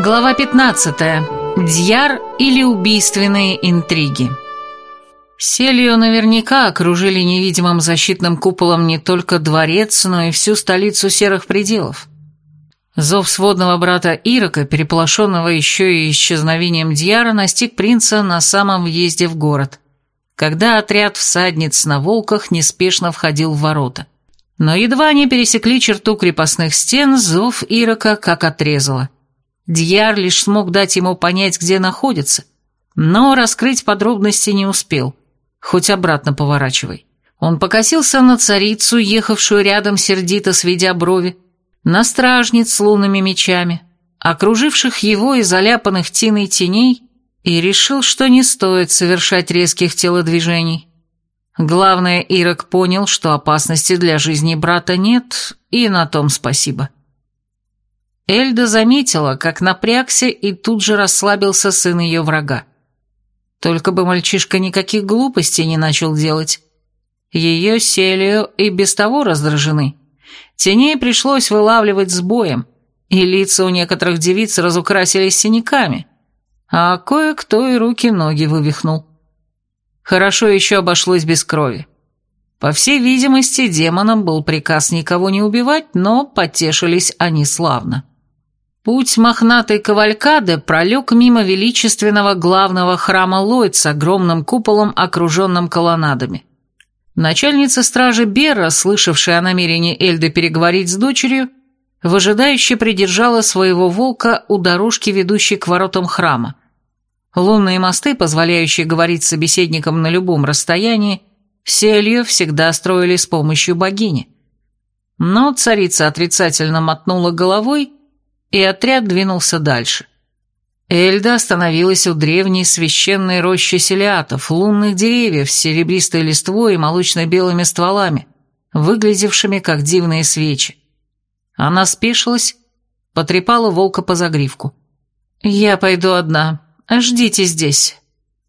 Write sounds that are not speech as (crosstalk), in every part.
Глава 15. Дьяр или убийственные интриги. Селью наверняка окружили невидимым защитным куполом не только дворец, но и всю столицу серых пределов. Зов сводного брата Ирока, переполошенного еще и исчезновением Дьяра, настиг принца на самом въезде в город, когда отряд всадниц на волках неспешно входил в ворота. Но едва они пересекли черту крепостных стен, зов Ирока как отрезало. Дьяр лишь смог дать ему понять, где находится, но раскрыть подробности не успел, хоть обратно поворачивай. Он покосился на царицу, ехавшую рядом сердито сведя брови, на стражниц с лунными мечами, окруживших его и заляпанных тиной теней, и решил, что не стоит совершать резких телодвижений. Главное, Ирок понял, что опасности для жизни брата нет, и на том спасибо. Эльда заметила, как напрягся и тут же расслабился сын ее врага. Только бы мальчишка никаких глупостей не начал делать. Ее Селию и без того раздражены. Теней пришлось вылавливать с боем, и лица у некоторых девиц разукрасились синяками, а кое-кто и руки-ноги вывихнул. Хорошо еще обошлось без крови. По всей видимости, демонам был приказ никого не убивать, но потешились они славно. Путь мохнатой кавалькады пролег мимо величественного главного храма Ллойд с огромным куполом, окруженным колоннадами. Начальница стражи Бера, слышавшая о намерении Эльды переговорить с дочерью, выжидающе придержала своего волка у дорожки, ведущей к воротам храма. Лунные мосты, позволяющие говорить с собеседником на любом расстоянии, селью всегда строили с помощью богини. Но царица отрицательно мотнула головой, и отряд двинулся дальше. Эльда остановилась у древней священной рощи селиатов, лунных деревьев с серебристой листвой и молочно-белыми стволами, выглядевшими как дивные свечи. Она спешилась, потрепала волка по загривку. «Я пойду одна. Ждите здесь».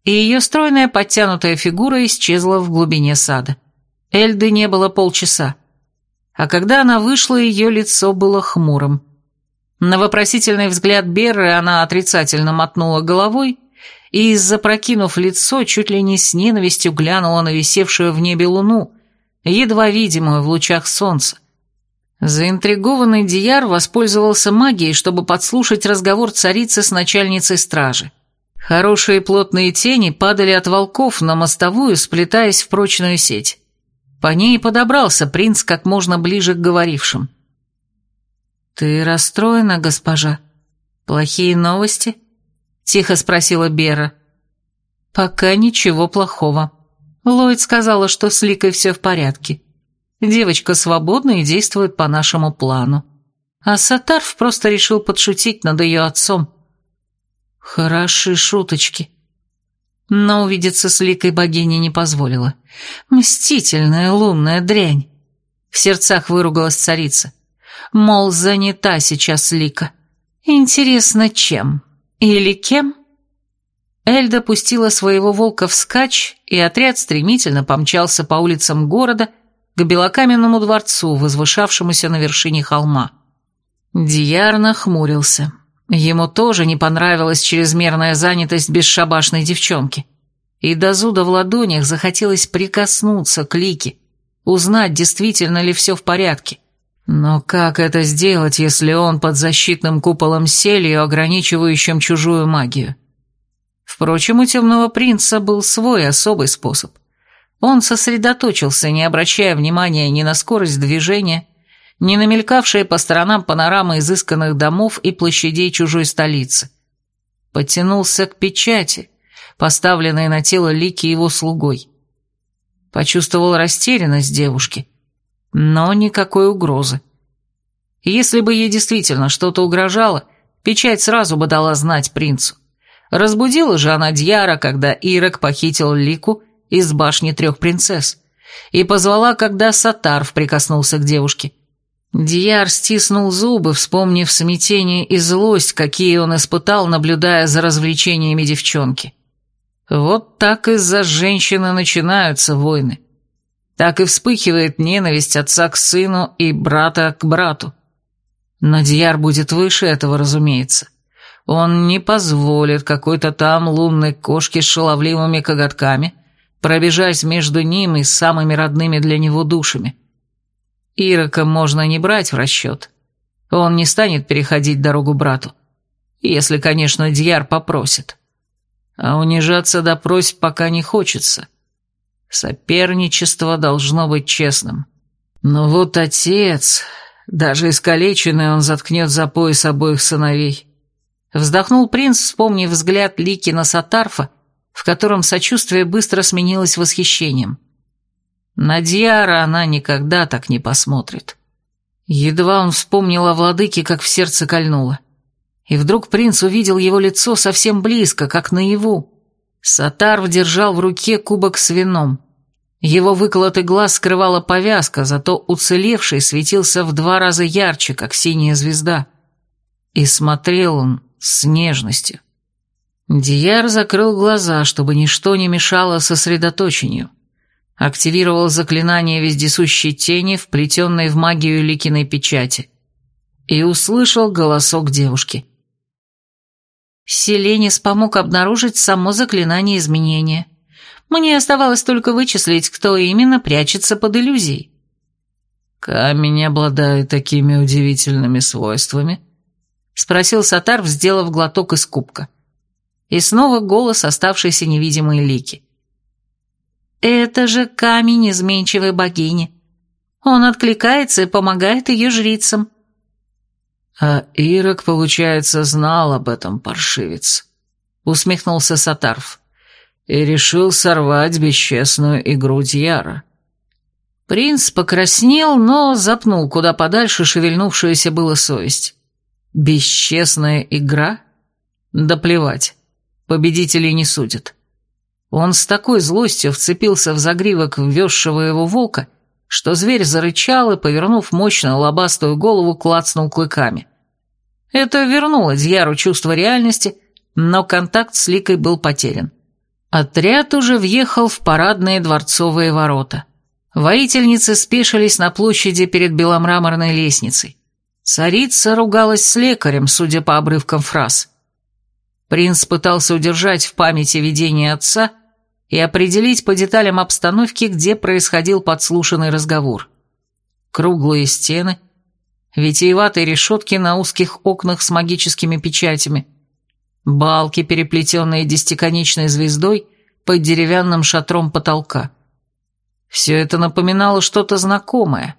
И ее стройная подтянутая фигура исчезла в глубине сада. Эльды не было полчаса. А когда она вышла, ее лицо было хмурым. На вопросительный взгляд Берры она отрицательно мотнула головой и, запрокинув лицо, чуть ли не с ненавистью глянула на висевшую в небе луну, едва видимую в лучах солнца. Заинтригованный Дияр воспользовался магией, чтобы подслушать разговор царицы с начальницей стражи. Хорошие плотные тени падали от волков на мостовую, сплетаясь в прочную сеть. По ней подобрался принц как можно ближе к говорившим. «Ты расстроена, госпожа? Плохие новости?» — тихо спросила Бера. «Пока ничего плохого. Ллойд сказала, что с Ликой все в порядке. Девочка свободна и действует по нашему плану. А Сатарф просто решил подшутить над ее отцом». «Хороши шуточки», но увидеться с ликой богини не позволила. Мстительная лунная дрянь. В сердцах выругалась царица мол, занята сейчас Лика. Интересно, чем? Или кем? Эльда пустила своего волка вскачь, и отряд стремительно помчался по улицам города к белокаменному дворцу, возвышавшемуся на вершине холма. Дияр нахмурился. Ему тоже не понравилась чрезмерная занятость бесшабашной девчонки. И до зуда в ладонях захотелось прикоснуться к Лике, узнать, действительно ли все в порядке. Но как это сделать, если он под защитным куполом селью, ограничивающим чужую магию? Впрочем, у темного принца был свой особый способ. Он сосредоточился, не обращая внимания ни на скорость движения, ни на мелькавшие по сторонам панорамы изысканных домов и площадей чужой столицы. Подтянулся к печати, поставленной на тело Лики его слугой. Почувствовал растерянность девушки – но никакой угрозы. Если бы ей действительно что-то угрожало, печать сразу бы дала знать принцу. Разбудила же она Дьяра, когда Ирок похитил Лику из башни трех принцесс, и позвала, когда Сатарф прикоснулся к девушке. Дьяр стиснул зубы, вспомнив смятение и злость, какие он испытал, наблюдая за развлечениями девчонки. Вот так из-за женщины начинаются войны так и вспыхивает ненависть отца к сыну и брата к брату. Но Дьяр будет выше этого, разумеется. Он не позволит какой-то там лунной кошке с шаловливыми коготками пробежать между ним и самыми родными для него душами. Ирока можно не брать в расчет. Он не станет переходить дорогу брату. Если, конечно, Дьяр попросит. А унижаться до просьб пока не хочется. Соперничество должно быть честным. Но вот отец... Даже искалеченный он заткнет за пояс обоих сыновей. Вздохнул принц, вспомнив взгляд Лики на Сатарфа, в котором сочувствие быстро сменилось восхищением. На Дьяра она никогда так не посмотрит. Едва он вспомнил о владыке, как в сердце кольнуло. И вдруг принц увидел его лицо совсем близко, как наяву. Сатарв держал в руке кубок с вином. Его выколотый глаз скрывала повязка, зато уцелевший светился в два раза ярче, как синяя звезда. И смотрел он с нежностью. Дияр закрыл глаза, чтобы ничто не мешало сосредоточению. Активировал заклинание вездесущей тени, вплетенной в магию Ликиной печати. И услышал голосок девушки. Селенис помог обнаружить само заклинание изменения. Мне оставалось только вычислить, кто именно прячется под иллюзией. «Камень обладает такими удивительными свойствами?» — спросил Сатар, сделав глоток из кубка. И снова голос оставшейся невидимой лики. «Это же камень изменчивой богини. Он откликается и помогает ее жрицам». «А Ирок, получается, знал об этом, паршивец», — усмехнулся Сатарф и решил сорвать бесчестную игру Дьяра. Принц покраснел, но запнул куда подальше шевельнувшуюся была совесть. Бесчестная игра? Да плевать. Победителей не судят. Он с такой злостью вцепился в загривок ввезшего его волка, что зверь зарычал и, повернув мощную лобастую голову, клацнул клыками. Это вернуло Дьяру чувство реальности, но контакт с Ликой был потерян. Отряд уже въехал в парадные дворцовые ворота. Воительницы спешились на площади перед беломраморной лестницей. Царица ругалась с лекарем, судя по обрывкам фраз. Принц пытался удержать в памяти видение отца и определить по деталям обстановки, где происходил подслушанный разговор. Круглые стены, витиеватые решетки на узких окнах с магическими печатями – балки, переплетенные десятиконечной звездой под деревянным шатром потолка. Все это напоминало что-то знакомое.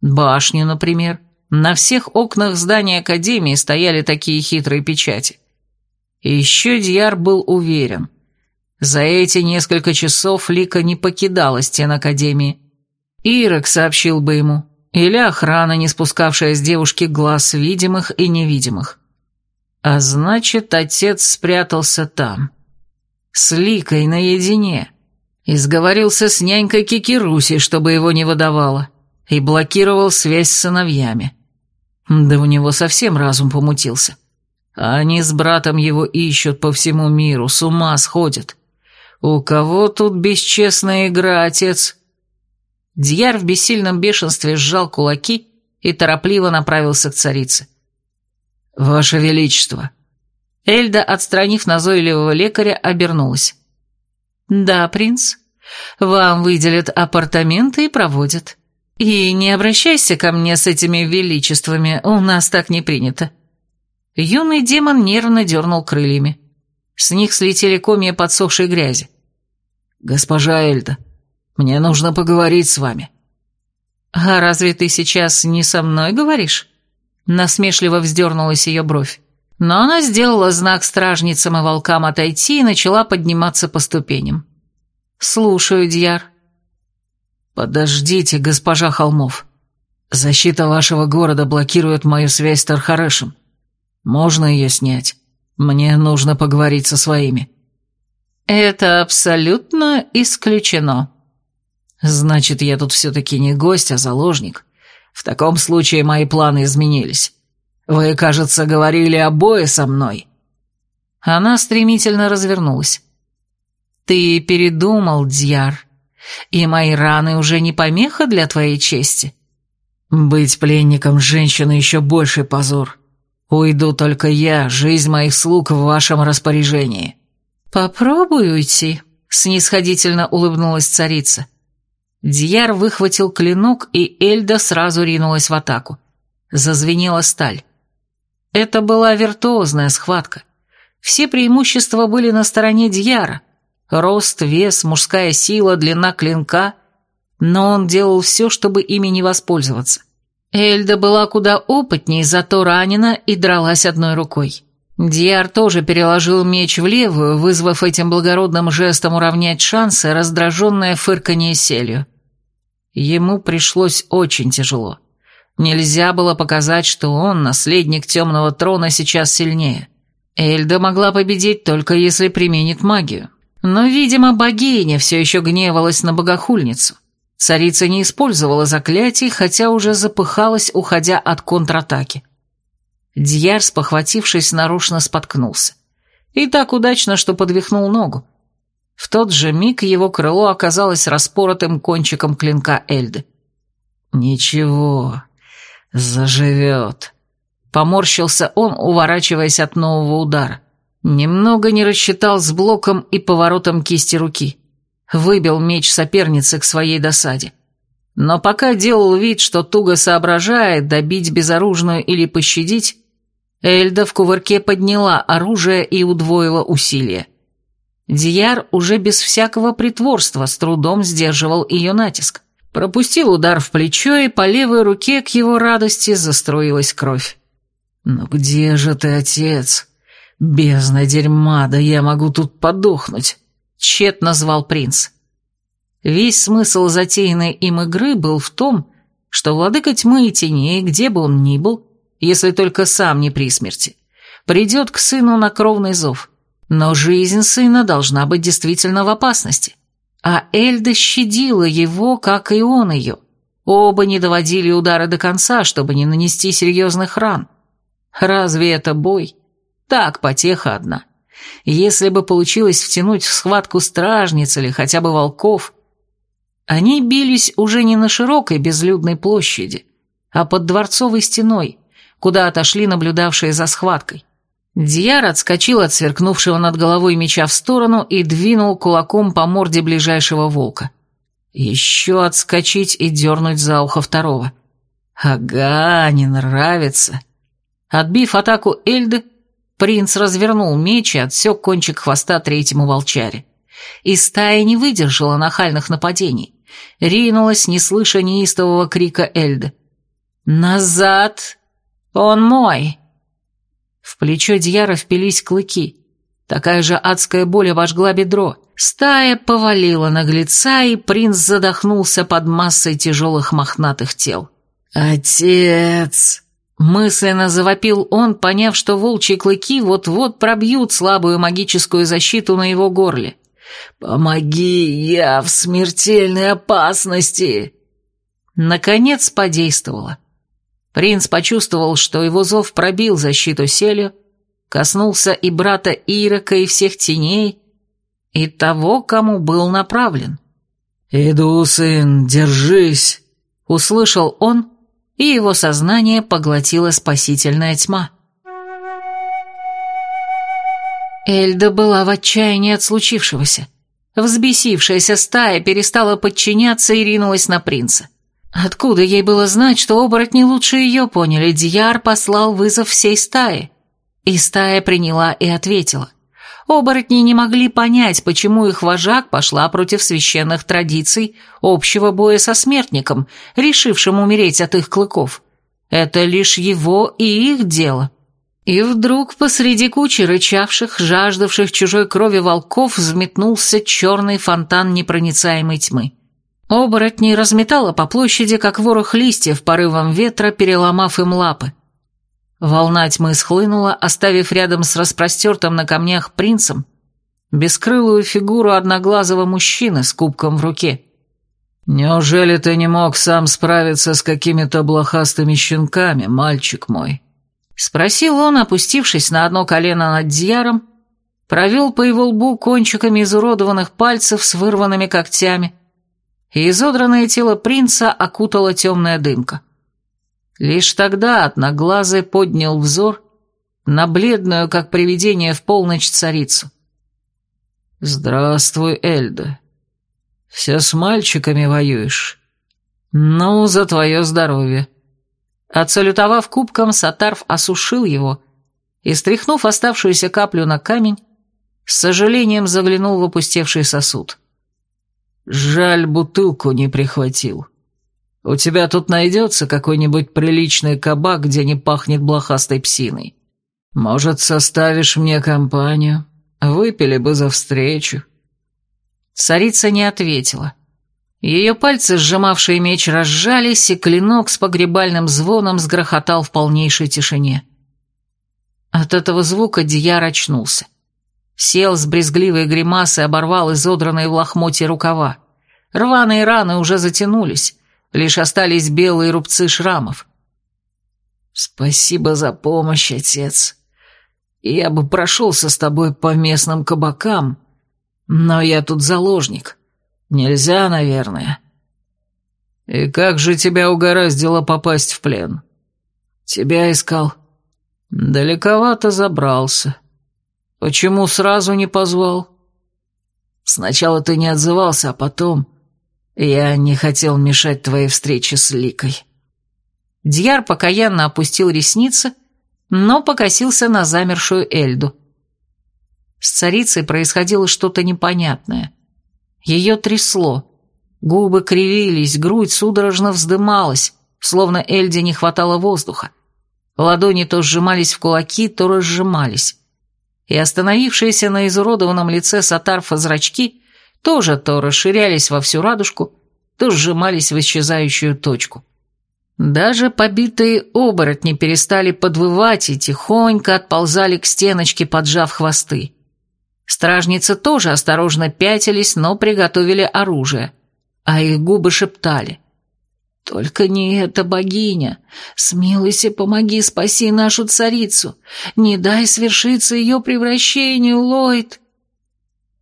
Башню, например. На всех окнах здания Академии стояли такие хитрые печати. И еще Дьяр был уверен. За эти несколько часов Лика не покидала стен Академии. Ирок сообщил бы ему, или охрана, не спускавшая с девушки глаз видимых и невидимых. А значит, отец спрятался там. С Ликой наедине. И сговорился с нянькой Кикируси, чтобы его не выдавало. И блокировал связь с сыновьями. Да у него совсем разум помутился. А они с братом его ищут по всему миру, с ума сходят. У кого тут бесчестная игра, отец? Дьяр в бессильном бешенстве сжал кулаки и торопливо направился к царице. «Ваше Величество!» Эльда, отстранив назойливого лекаря, обернулась. «Да, принц, вам выделят апартаменты и проводят. И не обращайся ко мне с этими величествами, у нас так не принято». Юный демон нервно дернул крыльями. С них слетели комья подсохшей грязи. «Госпожа Эльда, мне нужно поговорить с вами». «А разве ты сейчас не со мной говоришь?» Насмешливо вздернулась ее бровь. Но она сделала знак стражницам и волкам отойти и начала подниматься по ступеням. «Слушаю, Дьяр». «Подождите, госпожа Холмов. Защита вашего города блокирует мою связь с Тархарешем. Можно ее снять? Мне нужно поговорить со своими». «Это абсолютно исключено». «Значит, я тут все-таки не гость, а заложник. В таком случае мои планы изменились. Вы, кажется, говорили обои со мной». Она стремительно развернулась. «Ты передумал, Дьяр, и мои раны уже не помеха для твоей чести?» «Быть пленником женщины еще больший позор. Уйду только я, жизнь моих слуг в вашем распоряжении». «Попробуй уйти», — снисходительно улыбнулась царица. Дьяр выхватил клинок, и Эльда сразу ринулась в атаку. Зазвенела сталь. Это была виртуозная схватка. Все преимущества были на стороне Дьяра. Рост, вес, мужская сила, длина клинка. Но он делал все, чтобы ими не воспользоваться. Эльда была куда опытней, зато ранена и дралась одной рукой. Диар тоже переложил меч в левую, вызвав этим благородным жестом уравнять шансы, раздраженное фырканье селью. Ему пришлось очень тяжело. Нельзя было показать, что он, наследник темного трона, сейчас сильнее. Эльда могла победить только если применит магию. Но, видимо, богиня все еще гневалась на богохульницу. Царица не использовала заклятий, хотя уже запыхалась, уходя от контратаки. Дьяр, спохватившись, нарочно споткнулся. И так удачно, что подвихнул ногу. В тот же миг его крыло оказалось распоротым кончиком клинка Эльды. «Ничего, заживет», — поморщился он, уворачиваясь от нового удара. Немного не рассчитал с блоком и поворотом кисти руки. Выбил меч соперницы к своей досаде. Но пока делал вид, что туго соображает добить безоружную или пощадить, Эльда в кувырке подняла оружие и удвоила усилия. Дияр уже без всякого притворства с трудом сдерживал ее натиск. Пропустил удар в плечо, и по левой руке к его радости застроилась кровь. «Ну где же ты, отец? Бездна дерьма, да я могу тут подохнуть!» — тщетно звал принц. Весь смысл затеянной им игры был в том, что владыка тьмы и теней, где бы он ни был, если только сам не при смерти, придет к сыну на кровный зов. Но жизнь сына должна быть действительно в опасности. А Эльда щадила его, как и он ее. Оба не доводили удары до конца, чтобы не нанести серьезных ран. Разве это бой? Так, потеха одна. Если бы получилось втянуть в схватку стражниц или хотя бы волков... Они бились уже не на широкой безлюдной площади, а под дворцовой стеной, куда отошли наблюдавшие за схваткой. Дьяр отскочил от сверкнувшего над головой меча в сторону и двинул кулаком по морде ближайшего волка. Еще отскочить и дернуть за ухо второго. Ага, не нравится. Отбив атаку Эльды, принц развернул меч и отсек кончик хвоста третьему волчаре. И стая не выдержала нахальных нападений. Ринулась, не слыша неистового крика Эльды. «Назад! Он мой!» В плечо Дьяра впились клыки. Такая же адская боль обожгла бедро. Стая повалила наглеца, и принц задохнулся под массой тяжелых мохнатых тел. «Отец!» Мысленно завопил он, поняв, что волчьи клыки вот-вот пробьют слабую магическую защиту на его горле. «Помоги, я в смертельной опасности!» Наконец подействовало. Принц почувствовал, что его зов пробил защиту селю, коснулся и брата Ирока, и всех теней, и того, кому был направлен. «Иду, сын, держись!» — услышал он, и его сознание поглотила спасительная тьма. Эльда была в отчаянии от случившегося. Взбесившаяся стая перестала подчиняться и ринулась на принца. Откуда ей было знать, что оборотни лучше ее поняли? Дьяр послал вызов всей стае. И стая приняла и ответила. Оборотни не могли понять, почему их вожак пошла против священных традиций общего боя со смертником, решившим умереть от их клыков. Это лишь его и их дело. И вдруг посреди кучи рычавших, жаждавших чужой крови волков взметнулся черный фонтан непроницаемой тьмы. Оборотней разметало по площади, как ворох листьев порывом ветра, переломав им лапы. Волна тьмы схлынула, оставив рядом с распростертым на камнях принцем бескрылую фигуру одноглазого мужчины с кубком в руке. «Неужели ты не мог сам справиться с какими-то блохастыми щенками, мальчик мой?» Спросил он, опустившись на одно колено над Дьяром, провел по его лбу кончиками изуродованных пальцев с вырванными когтями, и изодранное тело принца окутала темная дымка. Лишь тогда одноглазый поднял взор на бледную, как привидение в полночь, царицу. «Здравствуй, Эльда. Все с мальчиками воюешь. Ну, за твое здоровье». Отсалютовав кубком, Сатарф осушил его и, стряхнув оставшуюся каплю на камень, с сожалением заглянул в опустевший сосуд. «Жаль, бутылку не прихватил. У тебя тут найдется какой-нибудь приличный кабак, где не пахнет блохастой псиной. Может, составишь мне компанию? Выпили бы за встречу». Царица не ответила. Ее пальцы, сжимавшие меч, разжались, и клинок с погребальным звоном сгрохотал в полнейшей тишине. От этого звука Дияр очнулся. Сел с брезгливой гримасой, оборвал изодранные в лохмотье рукава. Рваные раны уже затянулись, лишь остались белые рубцы шрамов. «Спасибо за помощь, отец. Я бы прошелся с тобой по местным кабакам, но я тут заложник. Нельзя, наверное». «И как же тебя угораздило попасть в плен?» «Тебя искал». «Далековато забрался». «Почему сразу не позвал?» «Сначала ты не отзывался, а потом...» «Я не хотел мешать твоей встрече с Ликой». Дьяр покаянно опустил ресницы, но покосился на замершую Эльду. С царицей происходило что-то непонятное. Ее трясло. Губы кривились, грудь судорожно вздымалась, словно Эльде не хватало воздуха. Ладони то сжимались в кулаки, то разжимались и остановившиеся на изуродованном лице Сатарфа зрачки тоже то расширялись во всю радужку, то сжимались в исчезающую точку. Даже побитые оборотни перестали подвывать и тихонько отползали к стеночке, поджав хвосты. Стражницы тоже осторожно пятились, но приготовили оружие, а их губы шептали – только не эта богиня. Смилуйся, помоги, спаси нашу царицу. Не дай свершиться ее превращению, Ллойд.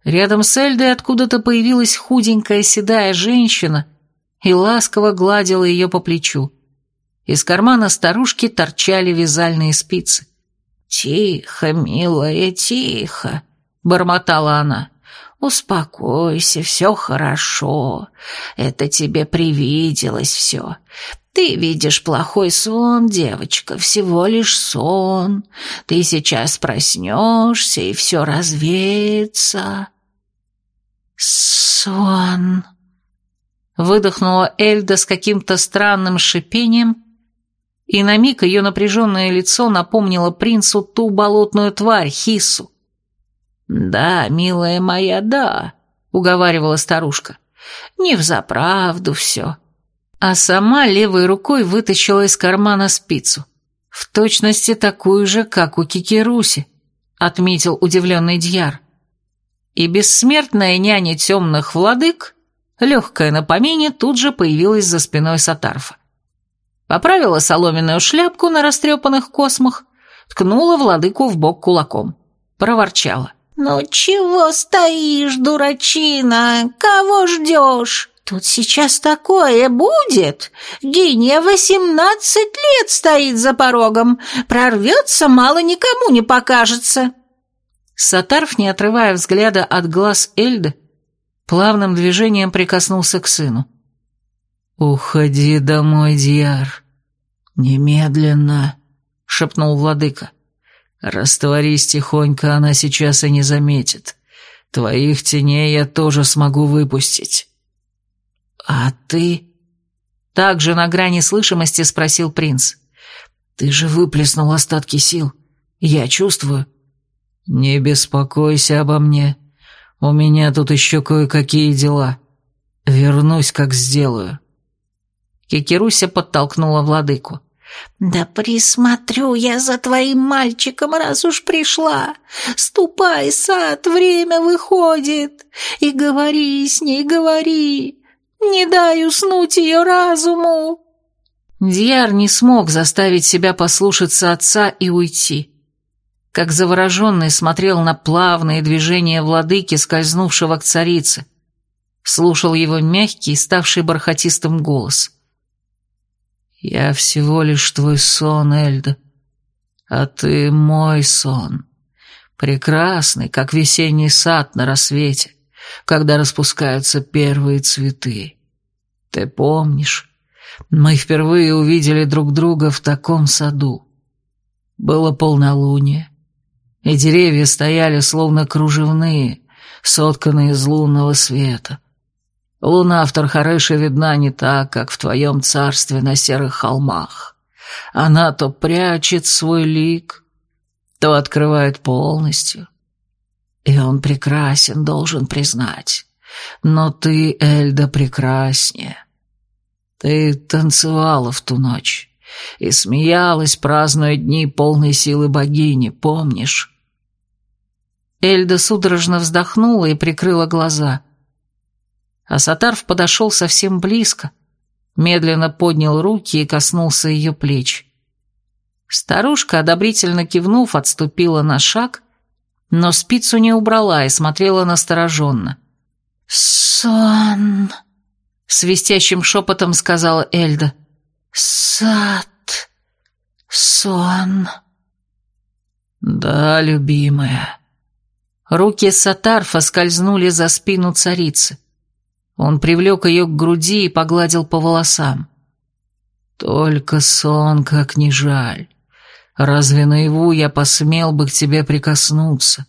Рядом с Эльдой откуда-то появилась худенькая седая женщина и ласково гладила ее по плечу. Из кармана старушки торчали вязальные спицы. «Тихо, милая, тихо», — бормотала она. «Успокойся, все хорошо. Это тебе привиделось все. Ты видишь плохой сон, девочка, всего лишь сон. Ты сейчас проснешься, и все развеется». «Сон...» Выдохнула Эльда с каким-то странным шипением, и на миг ее напряженное лицо напомнило принцу ту болотную тварь, Хису. «Да, милая моя, да», — уговаривала старушка. «Не взаправду все». А сама левой рукой вытащила из кармана спицу. В точности такую же, как у Кикируси, отметил удивленный Дьяр. И бессмертная няня темных владык, легкая на помине, тут же появилась за спиной Сатарфа. Поправила соломенную шляпку на растрепанных космах, ткнула владыку в бок кулаком. Проворчала. «Ну чего стоишь, дурачина? Кого ждешь? Тут сейчас такое будет. Гиня восемнадцать лет стоит за порогом. Прорвется, мало никому не покажется». Сатарф, не отрывая взгляда от глаз Эльды, плавным движением прикоснулся к сыну. «Уходи домой, Дьяр. Немедленно», — шепнул владыка. Растворись тихонько, она сейчас и не заметит. Твоих теней я тоже смогу выпустить. А ты? Также на грани слышимости спросил принц. Ты же выплеснул остатки сил. Я чувствую. Не беспокойся обо мне. У меня тут еще кое-какие дела. Вернусь, как сделаю. Кикируся подтолкнула владыку. «Да присмотрю я за твоим мальчиком, раз уж пришла. Ступай, сад, время выходит. И говори с ней, говори. Не дай уснуть ее разуму». Дьяр не смог заставить себя послушаться отца и уйти. Как завороженный смотрел на плавные движения владыки, скользнувшего к царице. Слушал его мягкий, ставший бархатистым голос. «Я всего лишь твой сон, Эльда. А ты мой сон. Прекрасный, как весенний сад на рассвете, когда распускаются первые цветы. Ты помнишь, мы впервые увидели друг друга в таком саду. Было полнолуние, и деревья стояли словно кружевные, сотканные из лунного света. Луна в Тархареше видна не так, как в твоем царстве на серых холмах. Она то прячет свой лик, то открывает полностью. И он прекрасен, должен признать. Но ты, Эльда, прекраснее. Ты танцевала в ту ночь и смеялась, празднуя дни полной силы богини, помнишь? Эльда судорожно вздохнула и прикрыла глаза. А Сатарф подошел совсем близко, медленно поднял руки и коснулся ее плеч. Старушка, одобрительно кивнув, отступила на шаг, но спицу не убрала и смотрела настороженно. «Сон!» — свистящим шепотом сказала Эльда. «Сад! Сон!» «Да, любимая». Руки Сатарфа скользнули за спину царицы. Он привлек ее к груди и погладил по волосам. «Только сон, как не жаль. Разве наяву я посмел бы к тебе прикоснуться?»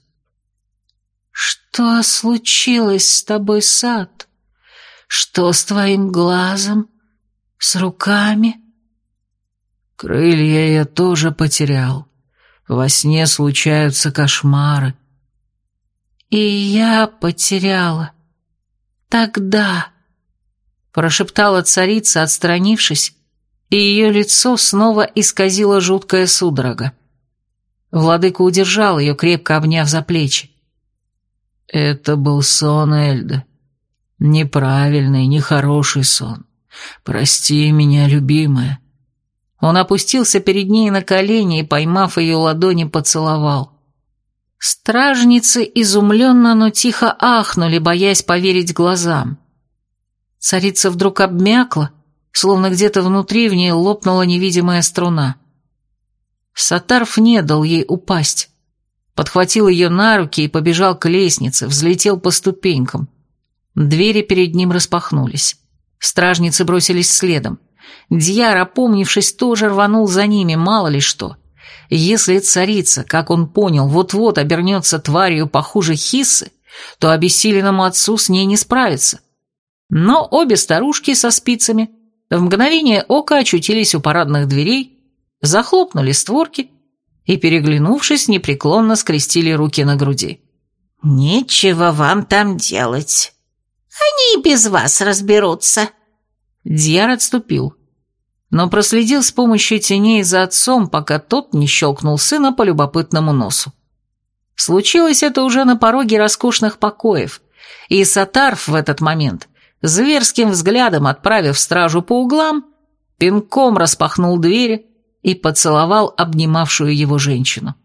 «Что случилось с тобой, сад? Что с твоим глазом? С руками?» «Крылья я тоже потерял. Во сне случаются кошмары». «И я потеряла. Тогда...» Прошептала царица, отстранившись, и ее лицо снова исказило жуткая судорога. Владыка удержал ее, крепко обняв за плечи. Это был сон Эльда. Неправильный, нехороший сон. Прости меня, любимая. Он опустился перед ней на колени и, поймав ее ладони, поцеловал. Стражницы изумленно, но тихо ахнули, боясь поверить глазам. Царица вдруг обмякла, словно где-то внутри в ней лопнула невидимая струна. Сатарф не дал ей упасть подхватил ее на руки и побежал к лестнице, взлетел по ступенькам. Двери перед ним распахнулись. Стражницы бросились следом. Дьяр, опомнившись, тоже рванул за ними, мало ли что. Если царица, как он понял, вот-вот обернется тварью похуже Хиссы, то обессиленному отцу с ней не справится. Но обе старушки со спицами в мгновение ока очутились у парадных дверей, захлопнули створки и, переглянувшись, непреклонно скрестили руки на груди. «Нечего вам там делать. Они и без вас разберутся». Дьяр отступил, но проследил с помощью теней за отцом, пока тот не щелкнул сына по любопытному носу. Случилось это уже на пороге роскошных покоев, и Сатарф в этот момент, зверским взглядом отправив стражу по углам, пинком распахнул двери, и поцеловал обнимавшую его женщину.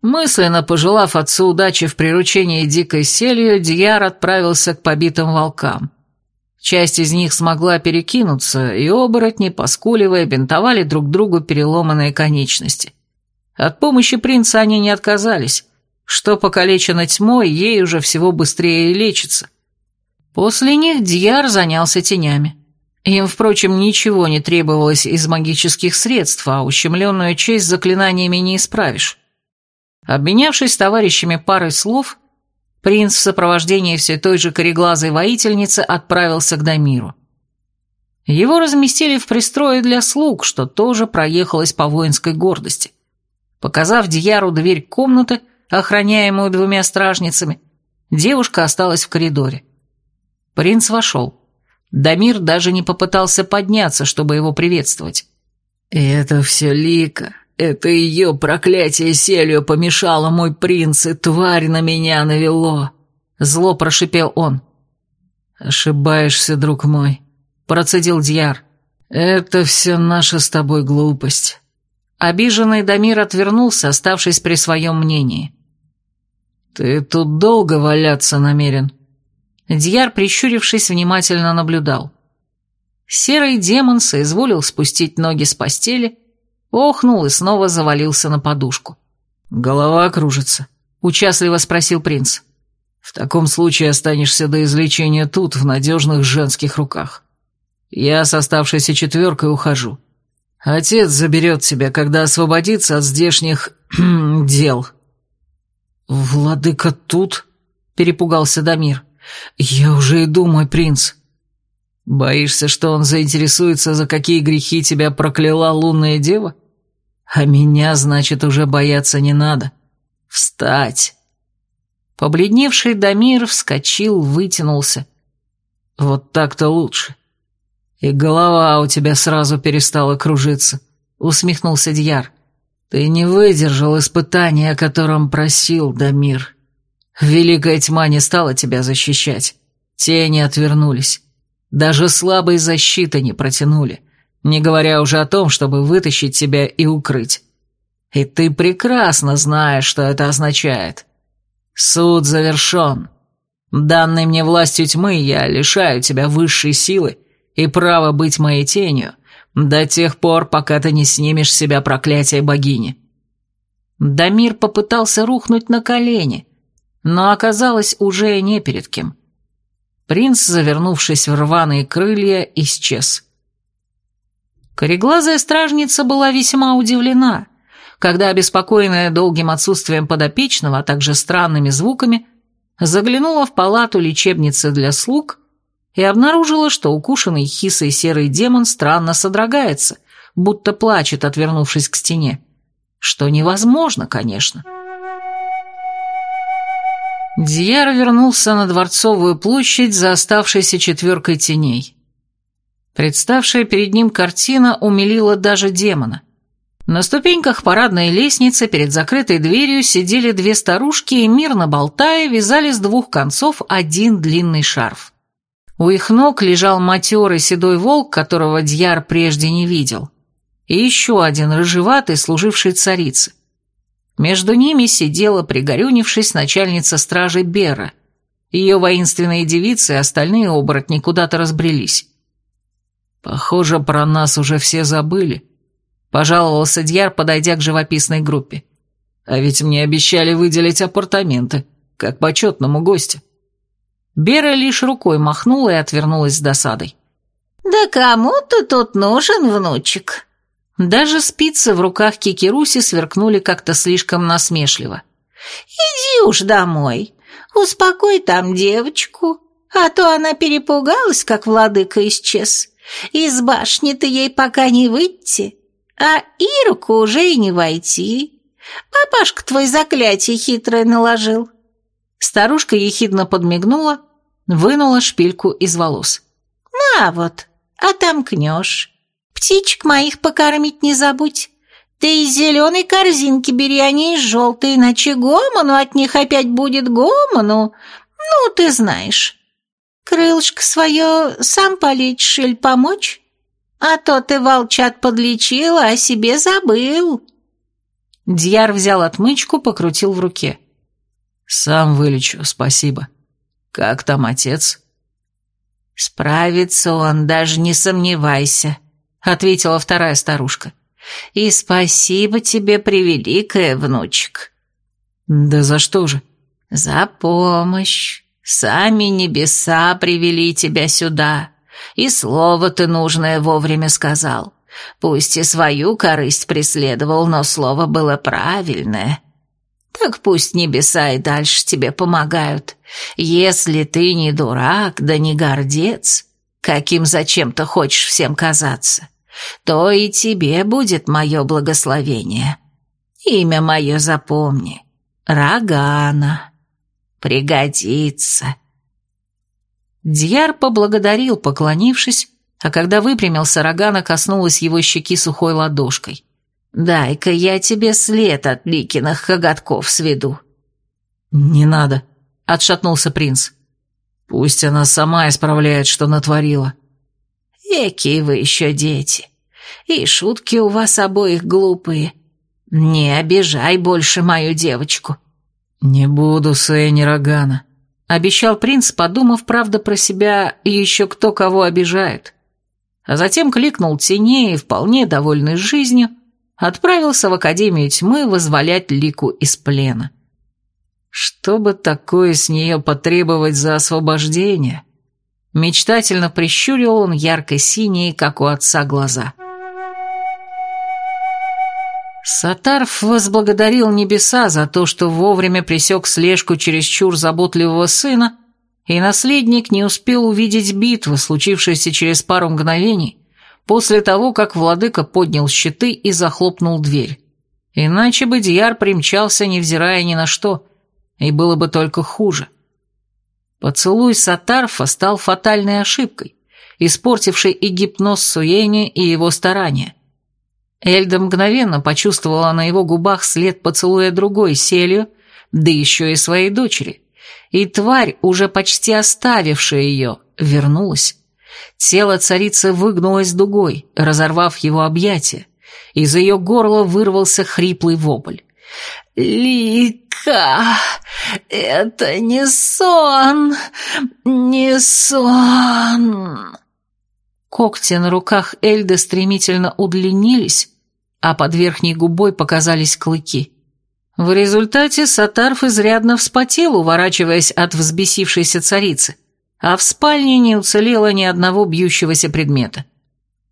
Мысленно пожелав отцу удачи в приручении дикой селью, Дьяр отправился к побитым волкам. Часть из них смогла перекинуться, и оборотни, поскуливая, бинтовали друг другу переломанные конечности. От помощи принца они не отказались, что покалечено тьмой, ей уже всего быстрее и лечится. После них Дьяр занялся тенями. Им, впрочем, ничего не требовалось из магических средств, а ущемленную честь заклинаниями не исправишь. Обменявшись товарищами парой слов, принц в сопровождении все той же кореглазой воительницы отправился к Дамиру. Его разместили в пристрое для слуг, что тоже проехалось по воинской гордости. Показав Дьяру дверь комнаты, охраняемую двумя стражницами, девушка осталась в коридоре. Принц вошел. Дамир даже не попытался подняться, чтобы его приветствовать. «Это все Лика. Это ее проклятие селью помешало, мой принц, и тварь на меня навело!» Зло прошипел он. «Ошибаешься, друг мой», — процедил Дьяр. «Это все наша с тобой глупость». Обиженный Дамир отвернулся, оставшись при своем мнении. «Ты тут долго валяться намерен?» Дьяр, прищурившись, внимательно наблюдал. Серый демон соизволил спустить ноги с постели, охнул и снова завалился на подушку. «Голова кружится», — участливо спросил принц. «В таком случае останешься до излечения тут, в надежных женских руках. Я с оставшейся четверкой ухожу. Отец заберет тебя, когда освободится от здешних (clears throat) дел». «Владыка тут?» — перепугался Дамир. «Я уже иду, мой принц». «Боишься, что он заинтересуется, за какие грехи тебя прокляла лунная дева? А меня, значит, уже бояться не надо. Встать!» Побледневший Дамир вскочил, вытянулся. «Вот так-то лучше. И голова у тебя сразу перестала кружиться», — усмехнулся Дьяр. «Ты не выдержал испытания, о котором просил, Дамир. Великая тьма не стала тебя защищать. Тени отвернулись. Даже слабой защиты не протянули, не говоря уже о том, чтобы вытащить тебя и укрыть. И ты прекрасно знаешь, что это означает. Суд завершен. Данной мне властью тьмы я лишаю тебя высшей силы и права быть моей тенью до тех пор, пока ты не снимешь с себя проклятие богини». Дамир попытался рухнуть на колени, но оказалось уже не перед кем. Принц, завернувшись в рваные крылья, исчез. Кореглазая стражница была весьма удивлена, когда, обеспокоенная долгим отсутствием подопечного, а также странными звуками, заглянула в палату лечебницы для слуг и обнаружила, что укушенный хисой серый демон странно содрогается, будто плачет, отвернувшись к стене. Что невозможно, конечно. — Дьяр вернулся на Дворцовую площадь за оставшейся четверкой теней. Представшая перед ним картина умилила даже демона. На ступеньках парадной лестницы перед закрытой дверью сидели две старушки и, мирно болтая, вязали с двух концов один длинный шарф. У их ног лежал матерый седой волк, которого Дьяр прежде не видел, и еще один рыжеватый, служивший царице. Между ними сидела, пригорюнившись, начальница стражи Бера. Ее воинственные девицы и остальные оборотни куда-то разбрелись. «Похоже, про нас уже все забыли», — пожаловался Дьяр, подойдя к живописной группе. «А ведь мне обещали выделить апартаменты, как почетному гостю». Бера лишь рукой махнула и отвернулась с досадой. «Да кому ты тут нужен, внучек?» Даже спицы в руках Кикируси сверкнули как-то слишком насмешливо. «Иди уж домой, успокой там девочку, а то она перепугалась, как владыка исчез. Из башни-то ей пока не выйти, а Ирку уже и не войти. Папашка твой заклятие хитрое наложил». Старушка ехидно подмигнула, вынула шпильку из волос. «На вот, отомкнешь». Птичек моих покормить не забудь. Ты из зеленой корзинки бери, а не из желтой, иначе гомону от них опять будет гомону. Ну, ты знаешь. Крылышко свое сам полечишь или помочь? А то ты волчат подлечил, а себе забыл». Дьяр взял отмычку, покрутил в руке. «Сам вылечу, спасибо. Как там отец?» «Справится он, даже не сомневайся», ответила вторая старушка. «И спасибо тебе, превеликая, внучек». «Да за что же?» «За помощь. Сами небеса привели тебя сюда, и слово ты нужное вовремя сказал. Пусть и свою корысть преследовал, но слово было правильное. Так пусть небеса и дальше тебе помогают. Если ты не дурак, да не гордец, каким зачем-то хочешь всем казаться, то и тебе будет мое благословение. Имя мое запомни. Рогана. Пригодится». Дьяр поблагодарил, поклонившись, а когда выпрямился, Рогана коснулась его щеки сухой ладошкой. «Дай-ка я тебе след от Ликиных коготков сведу». «Не надо», — отшатнулся принц. «Пусть она сама исправляет, что натворила». Экие вы еще дети. И шутки у вас обоих глупые. Не обижай больше мою девочку». «Не буду, Сэйни Рогана», — обещал принц, подумав, правда, про себя еще кто кого обижает. А затем кликнул теней, вполне довольный жизнью, отправился в Академию Тьмы вызволять Лику из плена. Что бы такое с нее потребовать за освобождение? Мечтательно прищурил он ярко-синие, как у отца, глаза. Сатарф возблагодарил небеса за то, что вовремя пресек слежку чересчур заботливого сына, и наследник не успел увидеть битву, случившуюся через пару мгновений, после того, как владыка поднял щиты и захлопнул дверь. Иначе бы Дьяр примчался, невзирая ни на что, и было бы только хуже. Поцелуй Сатарфа стал фатальной ошибкой, испортившей и гипноз Суэни, и его старания. Эльда мгновенно почувствовала на его губах след поцелуя другой селью, да еще и своей дочери. И тварь, уже почти оставившая ее, вернулась. Тело царицы выгнулось дугой, разорвав его объятия. Из ее горла вырвался хриплый вопль. «Лика, это не сон, не сон!» Когти на руках Эльды стремительно удлинились, а под верхней губой показались клыки. В результате Сатарф изрядно вспотел, уворачиваясь от взбесившейся царицы а в спальне не уцелело ни одного бьющегося предмета.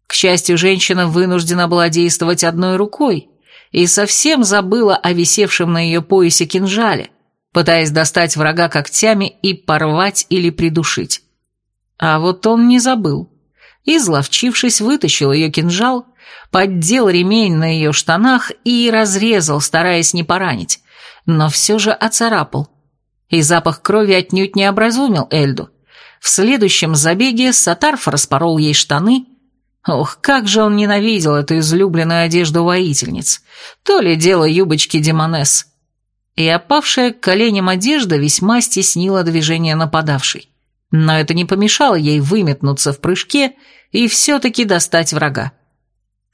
К счастью, женщина вынуждена была действовать одной рукой и совсем забыла о висевшем на ее поясе кинжале, пытаясь достать врага когтями и порвать или придушить. А вот он не забыл. Изловчившись, вытащил ее кинжал, поддел ремень на ее штанах и разрезал, стараясь не поранить, но все же оцарапал. И запах крови отнюдь не образумил Эльду. В следующем забеге Сатарф распорол ей штаны. Ох, как же он ненавидел эту излюбленную одежду воительниц. То ли дело юбочки Демонесс. И опавшая к коленям одежда весьма стеснила движение нападавшей. Но это не помешало ей выметнуться в прыжке и все-таки достать врага.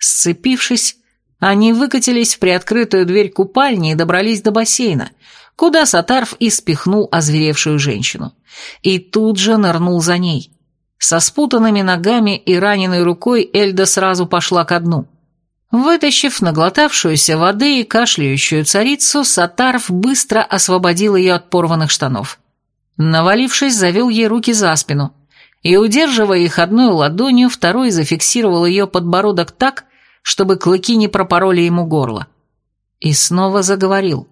Сцепившись, они выкатились в приоткрытую дверь купальни и добрались до бассейна, куда Сатарф и спихнул озверевшую женщину. И тут же нырнул за ней. Со спутанными ногами и раненой рукой Эльда сразу пошла ко дну. Вытащив наглотавшуюся воды и кашляющую царицу, Сатарф быстро освободил ее от порванных штанов. Навалившись, завел ей руки за спину и, удерживая их одной ладонью, второй зафиксировал ее подбородок так, чтобы клыки не пропороли ему горло. И снова заговорил.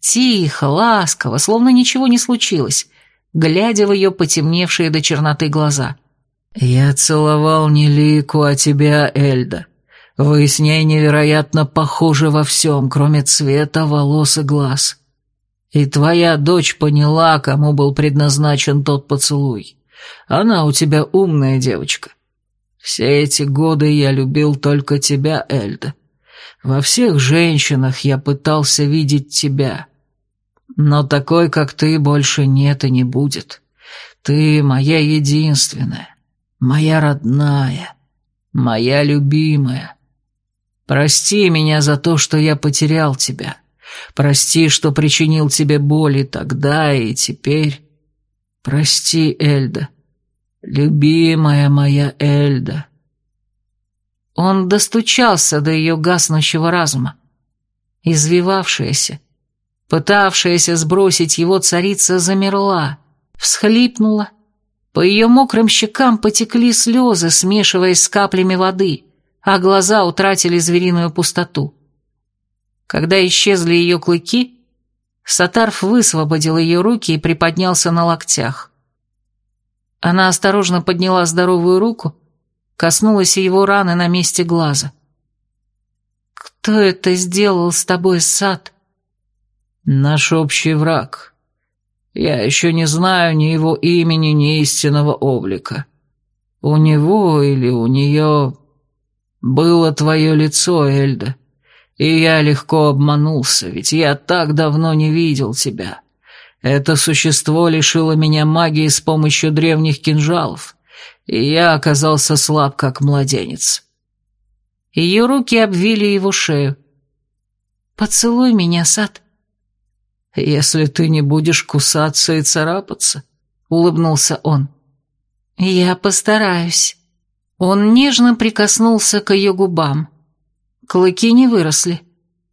Тихо, ласково, словно ничего не случилось, глядя в ее потемневшие до черноты глаза. «Я целовал не Лику, а тебя, Эльда. Вы с ней невероятно похожи во всем, кроме цвета волос и глаз. И твоя дочь поняла, кому был предназначен тот поцелуй. Она у тебя умная девочка. Все эти годы я любил только тебя, Эльда. Во всех женщинах я пытался видеть тебя. Но такой, как ты, больше нет и не будет. Ты моя единственная, моя родная, моя любимая. Прости меня за то, что я потерял тебя. Прости, что причинил тебе боли тогда и теперь. Прости, Эльда, любимая моя Эльда. Он достучался до ее гаснущего разума. Извивавшаяся, пытавшаяся сбросить его царица замерла, всхлипнула. По ее мокрым щекам потекли слезы, смешиваясь с каплями воды, а глаза утратили звериную пустоту. Когда исчезли ее клыки, Сатарф высвободил ее руки и приподнялся на локтях. Она осторожно подняла здоровую руку, коснулась его раны на месте глаза. «Кто это сделал с тобой, Сад?» «Наш общий враг. Я еще не знаю ни его имени, ни истинного облика. У него или у нее было твое лицо, Эльда, и я легко обманулся, ведь я так давно не видел тебя. Это существо лишило меня магии с помощью древних кинжалов» и я оказался слаб, как младенец. Ее руки обвили его шею. «Поцелуй меня, Сад». «Если ты не будешь кусаться и царапаться», — улыбнулся он. «Я постараюсь». Он нежно прикоснулся к ее губам. Клыки не выросли,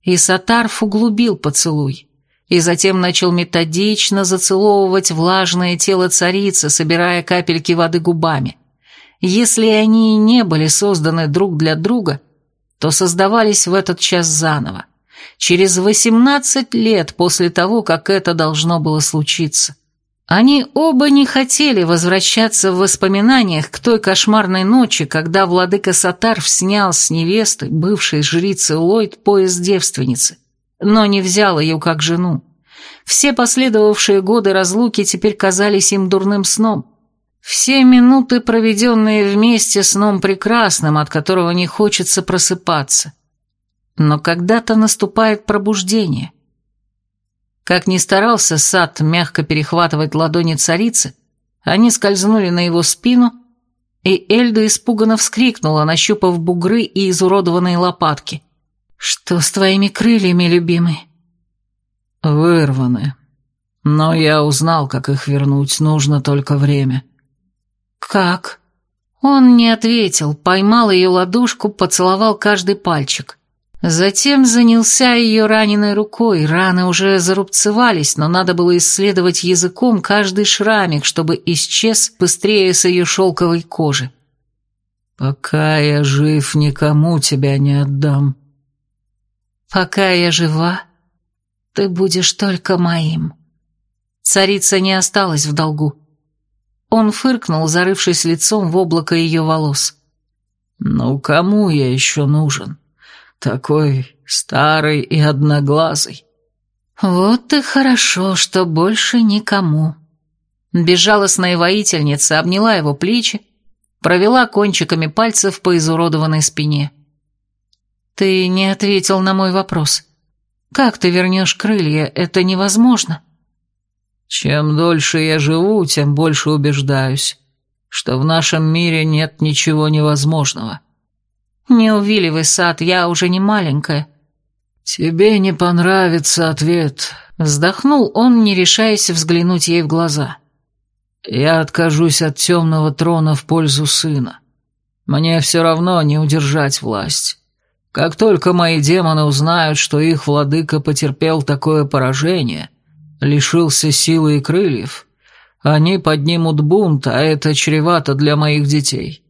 и Сатарф углубил поцелуй, и затем начал методично зацеловывать влажное тело царицы, собирая капельки воды губами. Если они и не были созданы друг для друга, то создавались в этот час заново, через восемнадцать лет после того, как это должно было случиться. Они оба не хотели возвращаться в воспоминаниях к той кошмарной ночи, когда владыка Сатарф снял с невесты, бывшей жрицы Ллойд, пояс девственницы, но не взял ее как жену. Все последовавшие годы разлуки теперь казались им дурным сном. Все минуты, проведенные вместе, сном прекрасным, от которого не хочется просыпаться. Но когда-то наступает пробуждение – как ни старался Сад мягко перехватывать ладони царицы, они скользнули на его спину, и Эльда испуганно вскрикнула, нащупав бугры и изуродованные лопатки. «Что с твоими крыльями, любимый?» «Вырваны. Но я узнал, как их вернуть, нужно только время». «Как?» Он не ответил, поймал ее ладошку, поцеловал каждый пальчик. Затем занялся ее раненой рукой, раны уже зарубцевались, но надо было исследовать языком каждый шрамик, чтобы исчез быстрее с ее шелковой кожи. «Пока я жив, никому тебя не отдам». «Пока я жива, ты будешь только моим». Царица не осталась в долгу. Он фыркнул, зарывшись лицом в облако ее волос. «Ну, кому я еще нужен?» Такой старый и одноглазый. Вот и хорошо, что больше никому. Безжалостная воительница обняла его плечи, провела кончиками пальцев по изуродованной спине. «Ты не ответил на мой вопрос. Как ты вернешь крылья? Это невозможно». «Чем дольше я живу, тем больше убеждаюсь, что в нашем мире нет ничего невозможного». «Не увиливай, Сад, я уже не маленькая». «Тебе не понравится ответ», — вздохнул он, не решаясь взглянуть ей в глаза. «Я откажусь от темного трона в пользу сына. Мне все равно не удержать власть. Как только мои демоны узнают, что их владыка потерпел такое поражение, лишился силы и крыльев, они поднимут бунт, а это чревато для моих детей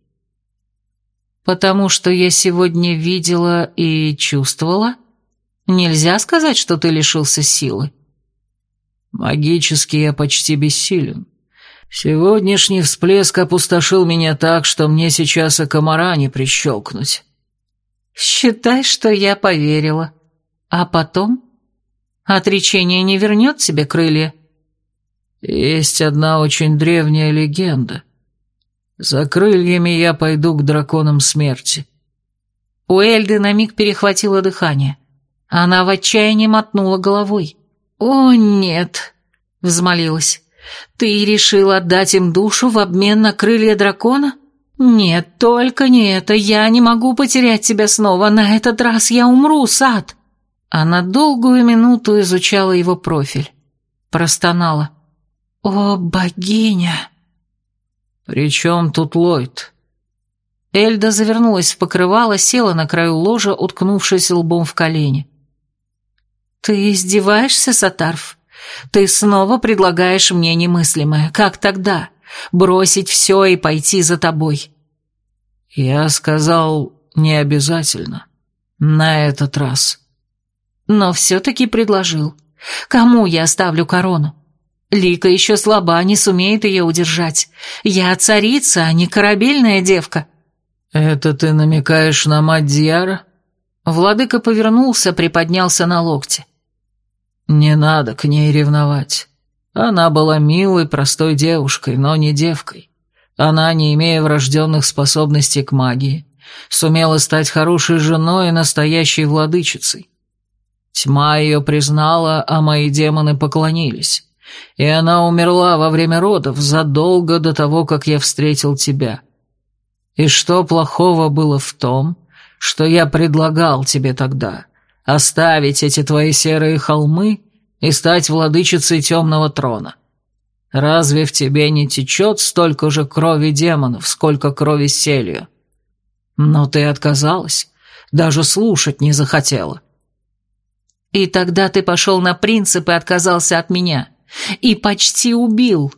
потому что я сегодня видела и чувствовала? Нельзя сказать, что ты лишился силы. Магически я почти бессилен. Сегодняшний всплеск опустошил меня так, что мне сейчас и комара не прищелкнуть. Считай, что я поверила. А потом? Отречение не вернет тебе крылья? Есть одна очень древняя легенда. За крыльями я пойду к драконам смерти. У Эльды на миг перехватило дыхание. Она в отчаянии мотнула головой. «О, нет!» — взмолилась. «Ты решил отдать им душу в обмен на крылья дракона? Нет, только не это. Я не могу потерять тебя снова. На этот раз я умру, сад!» Она долгую минуту изучала его профиль. Простонала. «О, богиня!» «При чем тут Ллойд?» Эльда завернулась в покрывало, села на краю ложа, уткнувшись лбом в колени. «Ты издеваешься, Сатарф? Ты снова предлагаешь мне немыслимое. Как тогда? Бросить все и пойти за тобой?» «Я сказал, не обязательно. На этот раз». «Но все-таки предложил. Кому я оставлю корону? Лика еще слаба, не сумеет ее удержать. Я царица, а не корабельная девка». «Это ты намекаешь на мать Дьяра?» Владыка повернулся, приподнялся на локте. «Не надо к ней ревновать. Она была милой, простой девушкой, но не девкой. Она, не имея врожденных способностей к магии, сумела стать хорошей женой и настоящей владычицей. Тьма ее признала, а мои демоны поклонились и она умерла во время родов задолго до того, как я встретил тебя. И что плохого было в том, что я предлагал тебе тогда оставить эти твои серые холмы и стать владычицей темного трона? Разве в тебе не течет столько же крови демонов, сколько крови селью? Но ты отказалась, даже слушать не захотела. И тогда ты пошел на принцип и отказался от меня. И почти убил.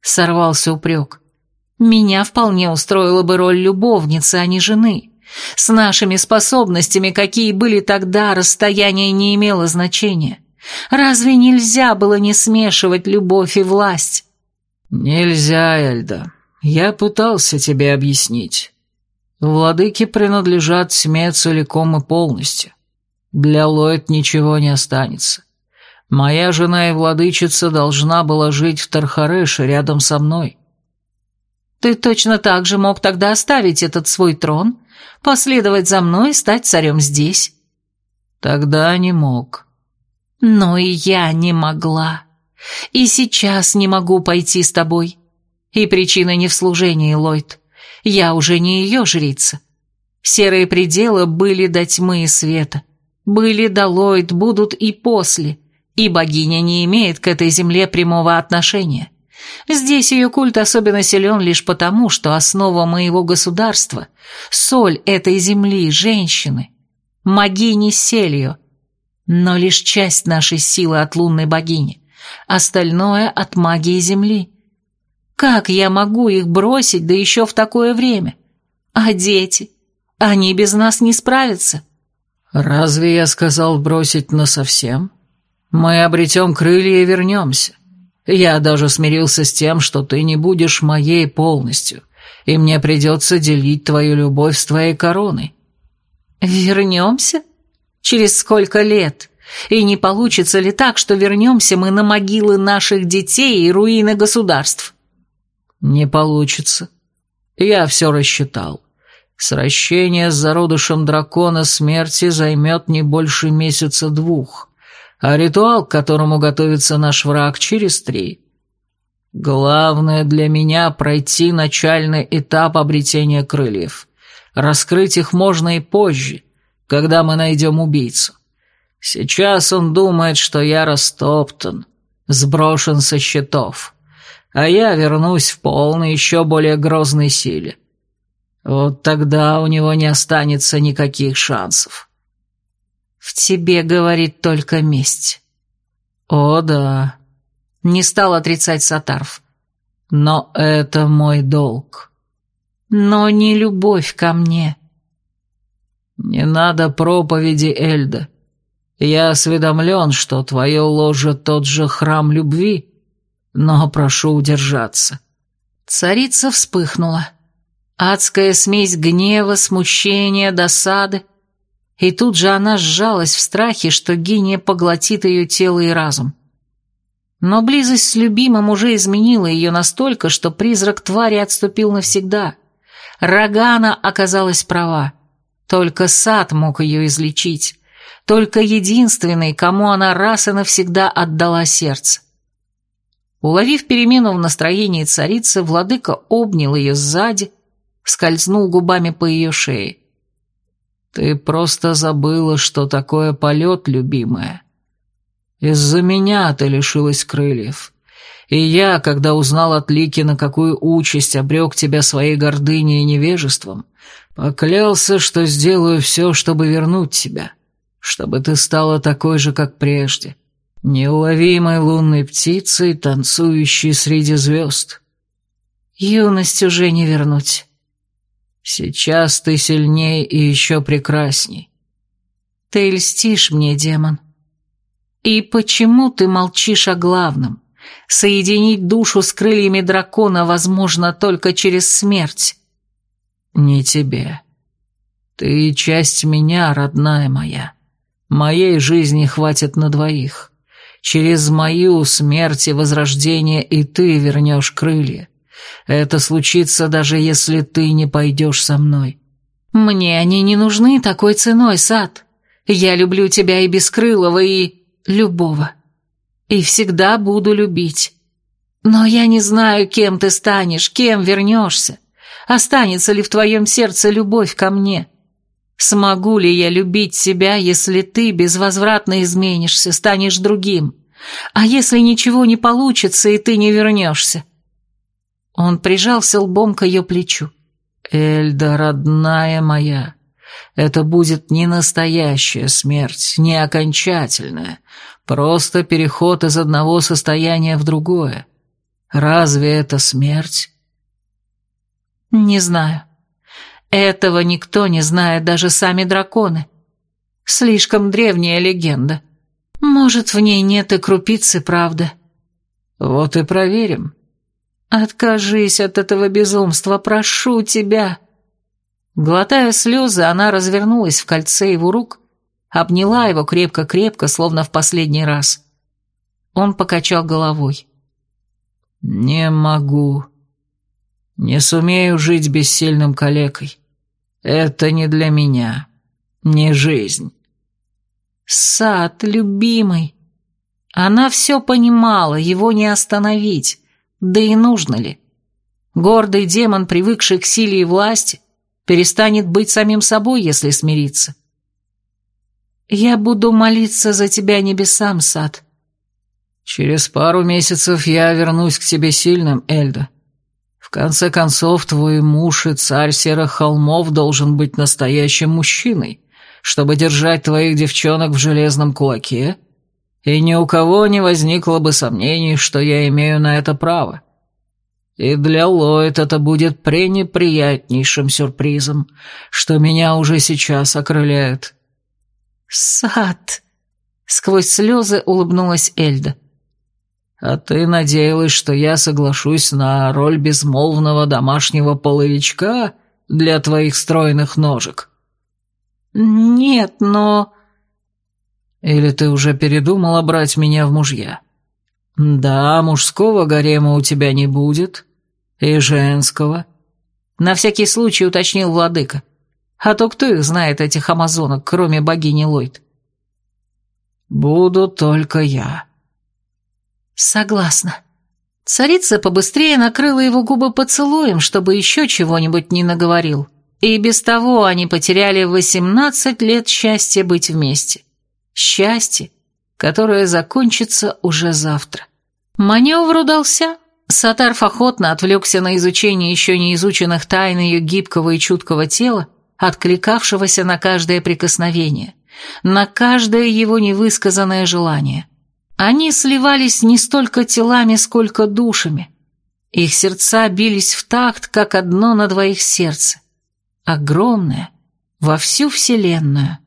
Сорвался упрек. Меня вполне устроила бы роль любовницы, а не жены. С нашими способностями, какие были тогда, расстояние не имело значения. Разве нельзя было не смешивать любовь и власть? Нельзя, Эльда. Я пытался тебе объяснить. Владыки принадлежат тьме целиком и полностью. Для Ллойд ничего не останется. Моя жена и владычица должна была жить в Тархареше рядом со мной. Ты точно так же мог тогда оставить этот свой трон, последовать за мной и стать царем здесь. Тогда не мог. Но и я не могла. И сейчас не могу пойти с тобой. И причина не в служении, Ллойд. Я уже не ее жрица. Серые пределы были до тьмы и света. Были до Ллойд, будут и после. И богиня не имеет к этой земле прямого отношения. Здесь ее культ особенно силен лишь потому, что основа моего государства – соль этой земли, женщины, могини Селью, но лишь часть нашей силы от лунной богини, остальное от магии земли. Как я могу их бросить, да еще в такое время? А дети? Они без нас не справятся. Разве я сказал бросить насовсем? Мы обретем крылья и вернемся. Я даже смирился с тем, что ты не будешь моей полностью, и мне придется делить твою любовь с твоей короной». «Вернемся? Через сколько лет? И не получится ли так, что вернемся мы на могилы наших детей и руины государств?» «Не получится. Я все рассчитал. Сращение с зародышем дракона смерти займет не больше месяца двух а ритуал, к которому готовится наш враг, через три. Главное для меня пройти начальный этап обретения крыльев. Раскрыть их можно и позже, когда мы найдем убийцу. Сейчас он думает, что я растоптан, сброшен со счетов, а я вернусь в полной, еще более грозной силе. Вот тогда у него не останется никаких шансов. В тебе говорит только месть. О, да. Не стал отрицать Сатарф. Но это мой долг. Но не любовь ко мне. Не надо проповеди, Эльда. Я осведомлен, что твое ложе тот же храм любви, но прошу удержаться. Царица вспыхнула. Адская смесь гнева, смущения, досады — и тут же она сжалась в страхе, что гения поглотит ее тело и разум. Но близость с любимым уже изменила ее настолько, что призрак твари отступил навсегда. Рогана оказалась права. Только сад мог ее излечить. Только единственный, кому она раз и навсегда отдала сердце. Уловив перемену в настроении царицы, владыка обнял ее сзади, скользнул губами по ее шее. Ты просто забыла, что такое полет, любимая. Из-за меня ты лишилась крыльев. И я, когда узнал от Лики, на какую участь обрек тебя своей гордыней и невежеством, поклялся, что сделаю все, чтобы вернуть тебя, чтобы ты стала такой же, как прежде, неуловимой лунной птицей, танцующей среди звезд. Юность уже не вернуть. Сейчас ты сильнее и еще прекрасней. Ты льстишь мне, демон. И почему ты молчишь о главном? Соединить душу с крыльями дракона возможно только через смерть. Не тебе. Ты часть меня, родная моя. Моей жизни хватит на двоих. Через мою смерть и возрождение и ты вернешь крылья. Это случится, даже если ты не пойдешь со мной. Мне они не нужны такой ценой, Сад. Я люблю тебя и Бескрылого, и любого. И всегда буду любить. Но я не знаю, кем ты станешь, кем вернешься. Останется ли в твоем сердце любовь ко мне? Смогу ли я любить себя, если ты безвозвратно изменишься, станешь другим? А если ничего не получится, и ты не вернешься? Он прижался лбом к ее плечу. «Эльда, родная моя, Это будет не настоящая смерть, не окончательная, просто переход из одного состояния в другое. Разве это смерть? Не знаю. Этого никто не знает, даже сами драконы. Слишком древняя легенда. Может, в ней нет и крупицы правды. Вот и проверим. Откажись от этого безумства, прошу тебя. Глотая слезы, она развернулась в кольце его рук, обняла его крепко-крепко, словно в последний раз. Он покачал головой. «Не могу. Не сумею жить бессильным калекой. Это не для меня. Не жизнь». «Сад, любимый». Она все понимала, его не остановить. Да и нужно ли? Гордый демон, привыкший к силе и власти, перестанет быть самим собой, если смириться. «Я буду молиться за тебя небесам, Сад». «Через пару месяцев я вернусь к тебе сильным, Эльда. В конце концов, твой муж и царь Серых Холмов должен быть настоящим мужчиной, чтобы держать твоих девчонок в железном кулаке и ни у кого не возникло бы сомнений, что я имею на это право. И для Ллойд это будет пренеприятнейшим сюрпризом, что меня уже сейчас окрыляет». «Сад!» — сквозь слезы улыбнулась Эльда. «А ты надеялась, что я соглашусь на роль безмолвного домашнего половичка для твоих стройных ножек?» «Нет, но...» Или ты уже передумала брать меня в мужья? Да, мужского гарема у тебя не будет. И женского. На всякий случай уточнил владыка. А то кто их знает, этих амазонок, кроме богини Ллойд? Буду только я. Согласна. Царица побыстрее накрыла его губы поцелуем, чтобы еще чего-нибудь не наговорил. И без того они потеряли восемнадцать лет счастья быть вместе счастье, которое закончится уже завтра. Маневр удался. Сатарф охотно отвлекся на изучение еще не изученных тайн ее гибкого и чуткого тела, откликавшегося на каждое прикосновение, на каждое его невысказанное желание. Они сливались не столько телами, сколько душами. Их сердца бились в такт, как одно на двоих сердце. Огромное, во всю вселенную.